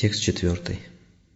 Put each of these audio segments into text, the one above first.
Текст четвертый.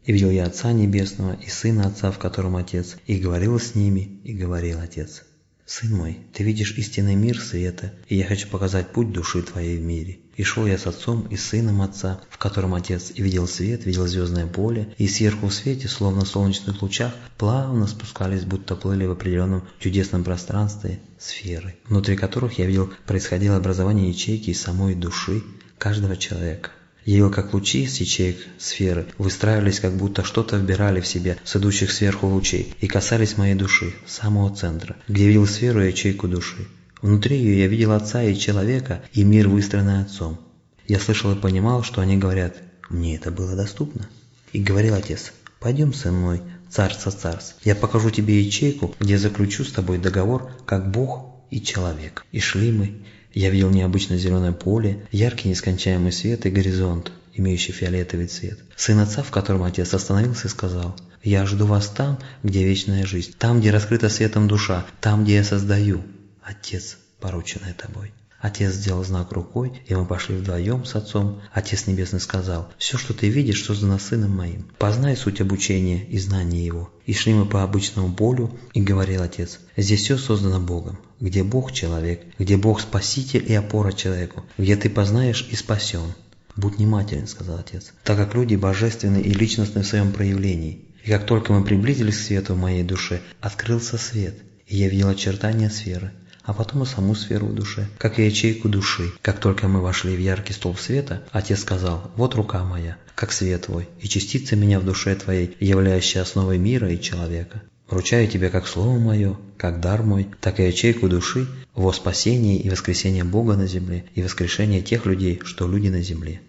«И видел я Отца Небесного и Сына Отца, в котором Отец, и говорил с ними, и говорил Отец. Сын мой, ты видишь истинный мир света, и я хочу показать путь души твоей в мире. И шел я с Отцом и Сыном Отца, в котором Отец и видел свет, видел звездное поле, и сверху в свете, словно в солнечных лучах, плавно спускались, будто плыли в определенном чудесном пространстве сферы, внутри которых я видел происходило образование ячейки и самой души каждого человека. Видел, как лучи с ячеек сферы выстраивались, как будто что-то вбирали в себя с идущих сверху лучей и касались моей души, самого центра, где видел сферу и ячейку души. Внутри ее я видел Отца и человека, и мир, выстроенный Отцом. Я слышал и понимал, что они говорят, мне это было доступно. И говорил Отец, пойдем со мной, царство царств, я покажу тебе ячейку, где заключу с тобой договор, как Бог и человек. И шли мы, я видел необычно зеленое поле, яркий нескончаемый свет и горизонт, имеющий фиолетовый цвет. Сын отца, в котором отец остановился сказал, «Я жду вас там, где вечная жизнь, там, где раскрыта светом душа, там, где я создаю, Отец, порученный тобой». Отец сделал знак рукой, и мы пошли вдвоем с Отцом. Отец Небесный сказал, «Все, что ты видишь, создано Сыном Моим. Познай суть обучения и знания Его». И шли мы по обычному полю, и говорил Отец, «Здесь все создано Богом, где Бог – человек, где Бог – спаситель и опора человеку, где ты познаешь и спасен». «Будь внимателен», – сказал Отец, «так как люди божественны и личностны в своем проявлении. И как только мы приблизились к свету в моей душе, открылся свет, и я видел очертания сферы – а потом и саму сферу в душе, как и ячейку души. Как только мы вошли в яркий столб света, Отец сказал, «Вот рука моя, как свет твой, и частица меня в душе твоей, являющая основой мира и человека. Вручаю тебе как слово мое, как дар мой, так и ячейку души во спасении и воскресение Бога на земле и воскрешение тех людей, что люди на земле».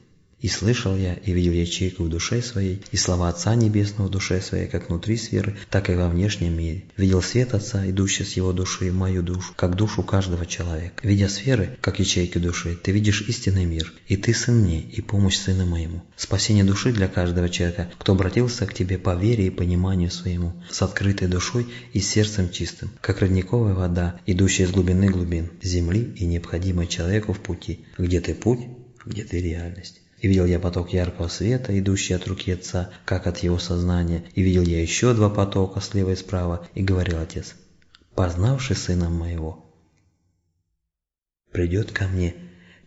И слышал я, и видел ячейку в душе своей, и слова Отца Небесного в душе своей, как внутри сферы, так и во внешнем мире. Видел свет Отца, идущий с его души в мою душу, как душу каждого человека. Видя сферы, как ячейки души, ты видишь истинный мир, и ты сын мне, и помощь сыну моему. Спасение души для каждого человека, кто обратился к тебе по вере и пониманию своему, с открытой душой и сердцем чистым, как родниковая вода, идущая из глубины глубин, земли и необходимая человеку в пути, где ты путь, где ты реальность. И видел я поток яркого света, идущий от руки отца, как от его сознания. И видел я еще два потока слева и справа. И говорил отец, познавший сына моего, придет ко мне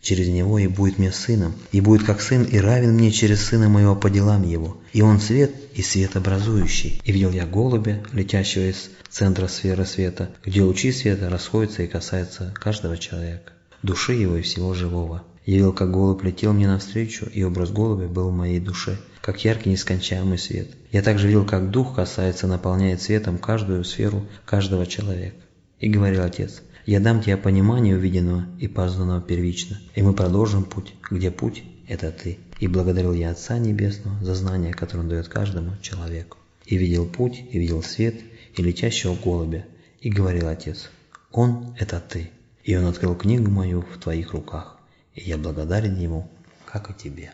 через него и будет мне сыном, и будет как сын и равен мне через сына моего по делам его. И он свет и свет образующий. И видел я голубя, летящего из центра сферы света, где лучи света расходятся и касаются каждого человека, души его и всего живого. Видел, как голубь летел мне навстречу, и образ голубя был в моей душе, как яркий нескончаемый свет. Я также видел, как дух касается, наполняет светом каждую сферу каждого человека. И говорил Отец, я дам тебе понимание увиденного и познанного первично, и мы продолжим путь, где путь – это ты. И благодарил я Отца Небесного за знание, которое он дает каждому человеку. И видел путь, и видел свет, и летящего голубя. И говорил Отец, Он – это ты. И Он открыл книгу мою в твоих руках и я благодарен Ему, как и тебе.